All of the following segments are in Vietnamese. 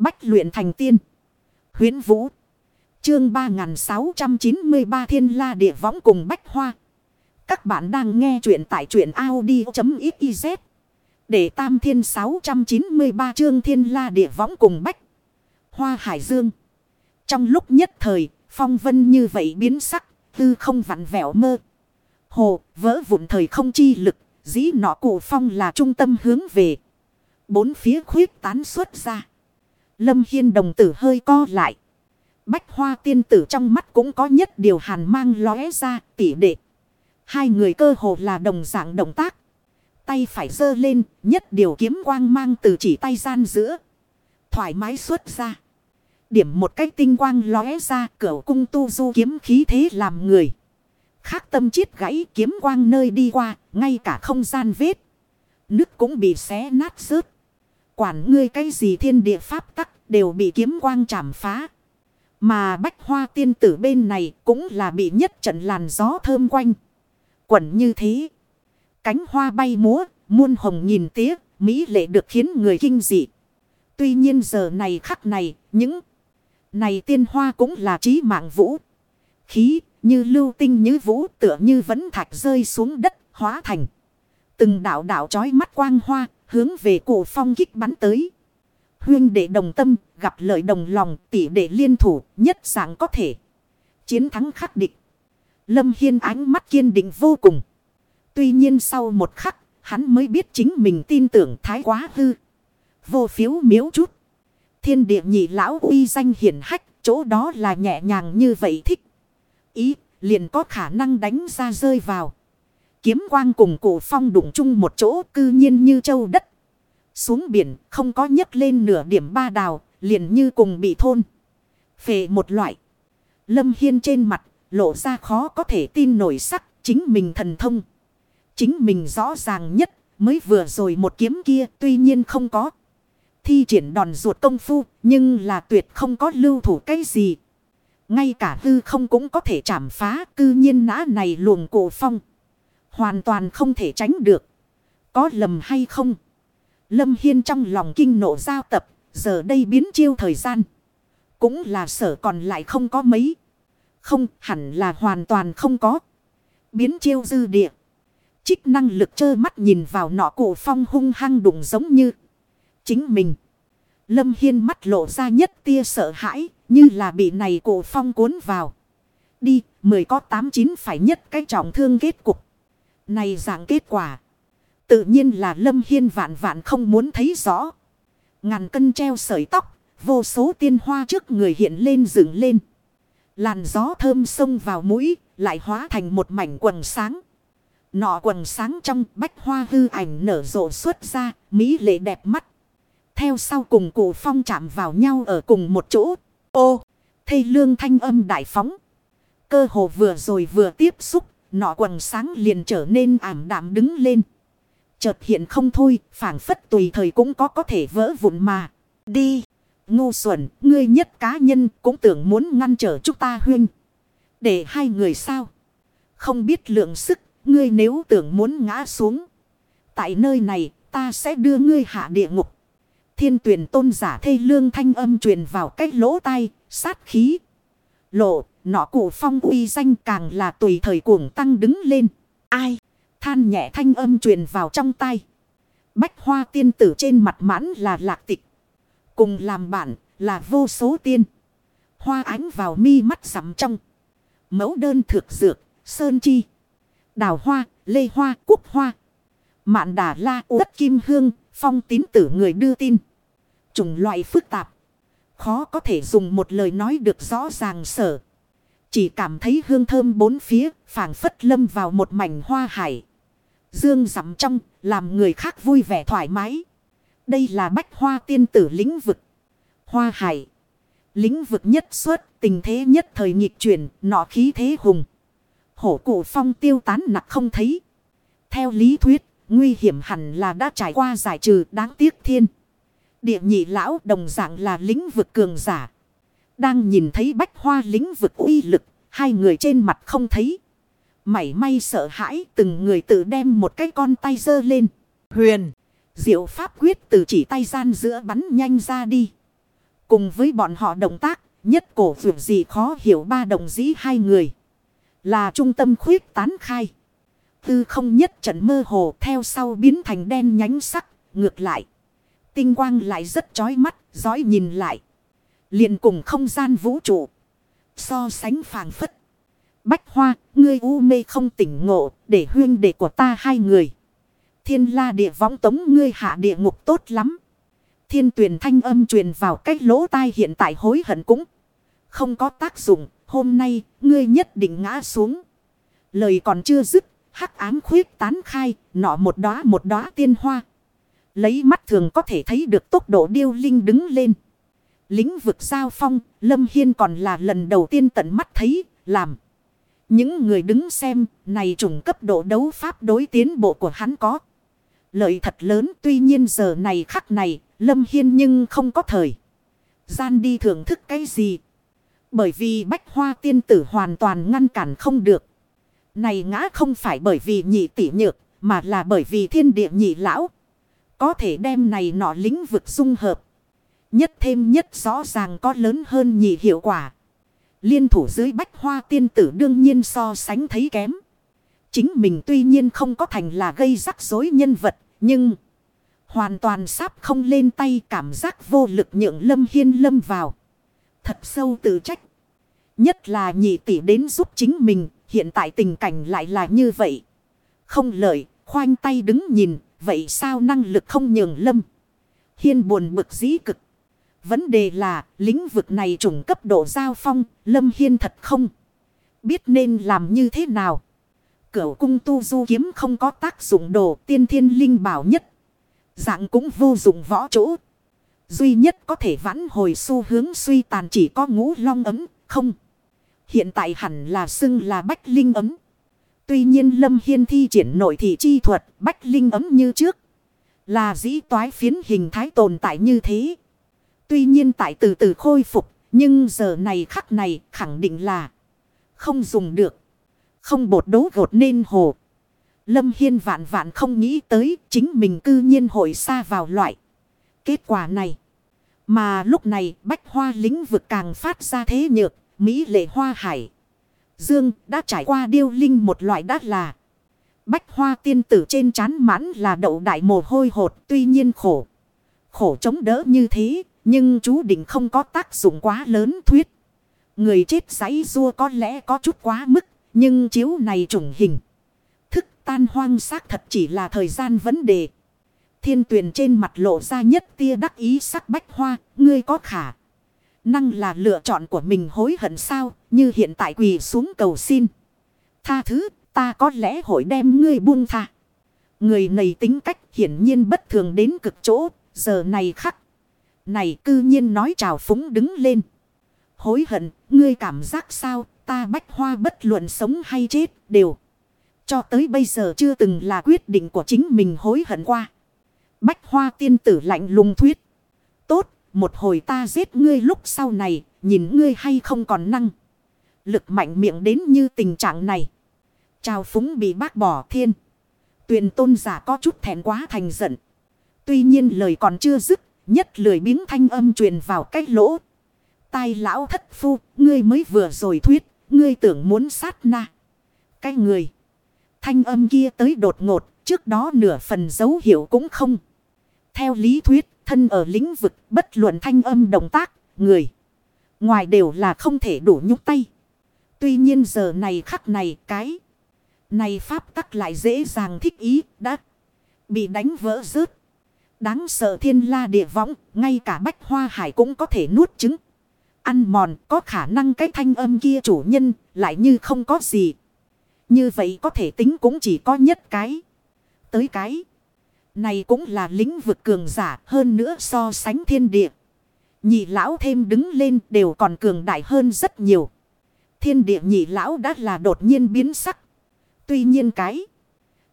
Bách luyện thành tiên. huyễn Vũ. Chương 3693 Thiên La Địa Võng cùng Bách Hoa. Các bạn đang nghe truyện tại truyện Audi.xyz. Để tam thiên 693 chương Thiên La Địa Võng cùng Bách. Hoa Hải Dương. Trong lúc nhất thời, phong vân như vậy biến sắc, tư không vặn vẹo mơ. Hồ, vỡ vụn thời không chi lực, dĩ nọ cụ phong là trung tâm hướng về. Bốn phía khuyết tán xuất ra. Lâm Hiên đồng tử hơi co lại. Bách hoa tiên tử trong mắt cũng có nhất điều hàn mang lóe ra tỉ đệ. Hai người cơ hồ là đồng dạng động tác. Tay phải dơ lên, nhất điều kiếm quang mang từ chỉ tay gian giữa. Thoải mái xuất ra. Điểm một cái tinh quang lóe ra cửa cung tu du kiếm khí thế làm người. Khác tâm chiết gãy kiếm quang nơi đi qua, ngay cả không gian vết. Nước cũng bị xé nát rớt. Quản ngươi cái gì thiên địa pháp tắc đều bị kiếm quang chảm phá. Mà bách hoa tiên tử bên này cũng là bị nhất trận làn gió thơm quanh. Quẩn như thế. Cánh hoa bay múa, muôn hồng nhìn tía, mỹ lệ được khiến người kinh dị. Tuy nhiên giờ này khắc này, những này tiên hoa cũng là trí mạng vũ. Khí, như lưu tinh như vũ tựa như vẫn thạch rơi xuống đất, hóa thành. Từng đảo đảo trói mắt quang hoa, hướng về cổ phong kích bắn tới. Huyên đệ đồng tâm, gặp lợi đồng lòng, tỷ đệ liên thủ, nhất dạng có thể. Chiến thắng khắc định Lâm Hiên ánh mắt kiên định vô cùng. Tuy nhiên sau một khắc, hắn mới biết chính mình tin tưởng thái quá hư. Vô phiếu miếu chút. Thiên địa nhị lão uy danh hiển hách, chỗ đó là nhẹ nhàng như vậy thích. Ý, liền có khả năng đánh ra rơi vào. Kiếm quang cùng cổ phong đụng chung một chỗ cư nhiên như châu đất. Xuống biển không có nhấc lên nửa điểm ba đào, liền như cùng bị thôn. Phệ một loại. Lâm Hiên trên mặt, lộ ra khó có thể tin nổi sắc, chính mình thần thông. Chính mình rõ ràng nhất, mới vừa rồi một kiếm kia, tuy nhiên không có. Thi triển đòn ruột công phu, nhưng là tuyệt không có lưu thủ cái gì. Ngay cả hư không cũng có thể chảm phá, cư nhiên nã này luồng cổ phong. Hoàn toàn không thể tránh được. Có lầm hay không? Lâm Hiên trong lòng kinh nộ giao tập. Giờ đây biến chiêu thời gian. Cũng là sở còn lại không có mấy. Không hẳn là hoàn toàn không có. Biến chiêu dư địa. Trích năng lực trơ mắt nhìn vào nọ cổ phong hung hăng đụng giống như. Chính mình. Lâm Hiên mắt lộ ra nhất tia sợ hãi. Như là bị này cổ phong cuốn vào. Đi, mười có tám chín phải nhất cái trọng thương kết cục. Này dạng kết quả. Tự nhiên là Lâm Hiên vạn vạn không muốn thấy rõ. Ngàn cân treo sợi tóc. Vô số tiên hoa trước người hiện lên dựng lên. Làn gió thơm xông vào mũi. Lại hóa thành một mảnh quần sáng. Nọ quần sáng trong bách hoa hư ảnh nở rộ xuất ra. Mỹ lệ đẹp mắt. Theo sau cùng cụ phong chạm vào nhau ở cùng một chỗ. Ô! Thây lương thanh âm đại phóng. Cơ hồ vừa rồi vừa tiếp xúc nọ quần sáng liền trở nên ảm đạm đứng lên. Chợt hiện không thôi, phảng phất tùy thời cũng có có thể vỡ vụn mà. Đi, ngu xuẩn, ngươi nhất cá nhân cũng tưởng muốn ngăn trở chúng ta huynh. Để hai người sao? Không biết lượng sức, ngươi nếu tưởng muốn ngã xuống. Tại nơi này, ta sẽ đưa ngươi hạ địa ngục. Thiên tuyển tôn giả thê lương thanh âm truyền vào cách lỗ tai, sát khí. Lộ, Nọ cụ phong uy danh càng là tùy thời cuồng tăng đứng lên. Ai? Than nhẹ thanh âm truyền vào trong tay. Bách hoa tiên tử trên mặt mãn là lạc tịch. Cùng làm bạn là vô số tiên. Hoa ánh vào mi mắt sắm trong. Mẫu đơn thực dược, sơn chi. Đào hoa, lê hoa, cúc hoa. Mạn đà la, đất kim hương, phong tín tử người đưa tin. Chủng loại phức tạp. Khó có thể dùng một lời nói được rõ ràng sở. Chỉ cảm thấy hương thơm bốn phía, phảng phất lâm vào một mảnh hoa hải. Dương rằm trong, làm người khác vui vẻ thoải mái. Đây là bách hoa tiên tử lĩnh vực. Hoa hải. Lĩnh vực nhất xuất, tình thế nhất thời nghịch chuyển, nọ khí thế hùng. Hổ cụ phong tiêu tán nặng không thấy. Theo lý thuyết, nguy hiểm hẳn là đã trải qua giải trừ đáng tiếc thiên. Địa nhị lão đồng dạng là lĩnh vực cường giả. Đang nhìn thấy bách hoa lĩnh vực uy lực, hai người trên mặt không thấy. Mảy may sợ hãi từng người tự đem một cái con tay dơ lên. Huyền, diệu pháp quyết từ chỉ tay gian giữa bắn nhanh ra đi. Cùng với bọn họ động tác, nhất cổ vượt gì khó hiểu ba đồng dĩ hai người. Là trung tâm khuyết tán khai. Tư không nhất trận mơ hồ theo sau biến thành đen nhánh sắc, ngược lại. Tinh quang lại rất chói mắt, dõi nhìn lại liền cùng không gian vũ trụ. So sánh phàng phất. Bách hoa, ngươi u mê không tỉnh ngộ, để huyên đệ của ta hai người. Thiên la địa võng tống ngươi hạ địa ngục tốt lắm. Thiên tuyển thanh âm truyền vào cách lỗ tai hiện tại hối hận cũng không có tác dụng. Hôm nay, ngươi nhất định ngã xuống. Lời còn chưa dứt, hắc ám khuyết tán khai, nọ một đóa một đóa tiên hoa. Lấy mắt thường có thể thấy được tốc độ điêu linh đứng lên. Lĩnh vực giao phong, Lâm Hiên còn là lần đầu tiên tận mắt thấy, làm. Những người đứng xem, này trùng cấp độ đấu pháp đối tiến bộ của hắn có. Lợi thật lớn, tuy nhiên giờ này khắc này, Lâm Hiên nhưng không có thời. Gian đi thưởng thức cái gì. Bởi vì bách hoa tiên tử hoàn toàn ngăn cản không được. Này ngã không phải bởi vì nhị tỷ nhược, mà là bởi vì thiên địa nhị lão. Có thể đem này nọ lĩnh vực dung hợp. Nhất thêm nhất rõ ràng có lớn hơn nhị hiệu quả. Liên thủ dưới bách hoa tiên tử đương nhiên so sánh thấy kém. Chính mình tuy nhiên không có thành là gây rắc rối nhân vật, nhưng hoàn toàn sắp không lên tay cảm giác vô lực nhượng lâm hiên lâm vào. Thật sâu tự trách. Nhất là nhị tỷ đến giúp chính mình, hiện tại tình cảnh lại là như vậy. Không lợi, khoanh tay đứng nhìn, vậy sao năng lực không nhường lâm. Hiên buồn bực dĩ cực. Vấn đề là, lĩnh vực này trùng cấp độ giao phong, lâm hiên thật không. Biết nên làm như thế nào. Cửu cung tu du kiếm không có tác dụng đồ tiên thiên linh bảo nhất. Dạng cũng vô dụng võ chỗ. Duy nhất có thể vãn hồi xu hướng suy tàn chỉ có ngũ long ấm, không. Hiện tại hẳn là xưng là bách linh ấm. Tuy nhiên Lâm Hiên thi triển nội thị chi thuật bách linh ấm như trước. Là dĩ toái phiến hình thái tồn tại như thế. Tuy nhiên tại từ từ khôi phục. Nhưng giờ này khắc này khẳng định là không dùng được. Không bột đố gột nên hồ. Lâm Hiên vạn vạn không nghĩ tới chính mình cư nhiên hội xa vào loại. Kết quả này. Mà lúc này bách hoa lĩnh vực càng phát ra thế nhược. Mỹ lệ hoa hải. Dương đã trải qua điêu linh một loại đát là. Bách hoa tiên tử trên chán mãn là đậu đại mồ hôi hột, tuy nhiên khổ. Khổ chống đỡ như thế. Nhưng chú định không có tác dụng quá lớn thuyết. Người chết giấy rua có lẽ có chút quá mức. Nhưng chiếu này trùng hình. Thức tan hoang xác thật chỉ là thời gian vấn đề. Thiên tuyển trên mặt lộ ra nhất tia đắc ý sắc bách hoa. Ngươi có khả. Năng là lựa chọn của mình hối hận sao. Như hiện tại quỳ xuống cầu xin. Tha thứ, ta có lẽ hội đem ngươi buông tha. Người này tính cách hiển nhiên bất thường đến cực chỗ. Giờ này khắc. Này cư nhiên nói chào phúng đứng lên. Hối hận, ngươi cảm giác sao, ta bách hoa bất luận sống hay chết, đều. Cho tới bây giờ chưa từng là quyết định của chính mình hối hận qua. Bách hoa tiên tử lạnh lùng thuyết. Tốt, một hồi ta giết ngươi lúc sau này, nhìn ngươi hay không còn năng. Lực mạnh miệng đến như tình trạng này. Chào phúng bị bác bỏ thiên. Tuyền tôn giả có chút thẹn quá thành giận. Tuy nhiên lời còn chưa dứt, nhất lười biếng thanh âm truyền vào cái lỗ. Tai lão thất phu, ngươi mới vừa rồi thuyết, ngươi tưởng muốn sát na. Cái người. Thanh âm kia tới đột ngột, trước đó nửa phần dấu hiệu cũng không. Theo lý thuyết, thân ở lĩnh vực, bất luận thanh âm động tác, người. Ngoài đều là không thể đủ nhúc tay. Tuy nhiên giờ này khắc này cái. Này pháp tắc lại dễ dàng thích ý, đã bị đánh vỡ rớt. Đáng sợ thiên la địa võng, ngay cả bách hoa hải cũng có thể nuốt trứng. Ăn mòn có khả năng cái thanh âm kia chủ nhân lại như không có gì. Như vậy có thể tính cũng chỉ có nhất cái. Tới cái. Này cũng là lĩnh vực cường giả hơn nữa so sánh thiên địa. Nhị lão thêm đứng lên đều còn cường đại hơn rất nhiều. Thiên địa nhị lão đã là đột nhiên biến sắc. Tuy nhiên cái.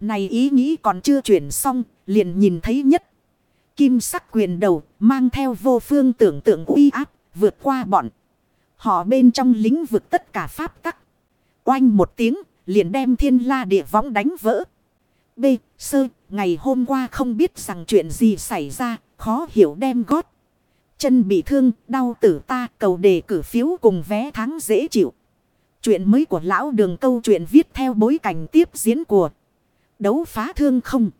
Này ý nghĩ còn chưa chuyển xong. Liền nhìn thấy nhất Kim sắc quyền đầu mang theo vô phương tưởng tượng uy áp vượt qua bọn. Họ bên trong lĩnh vực tất cả pháp tắc. Oanh một tiếng liền đem thiên la địa võng đánh vỡ. B. Sơ ngày hôm qua không biết rằng chuyện gì xảy ra khó hiểu đem gót. chân bị thương, đau tử ta cầu đề cử phiếu cùng vé thắng dễ chịu. Chuyện mới của lão đường câu chuyện viết theo bối cảnh tiếp diễn của đấu phá thương không.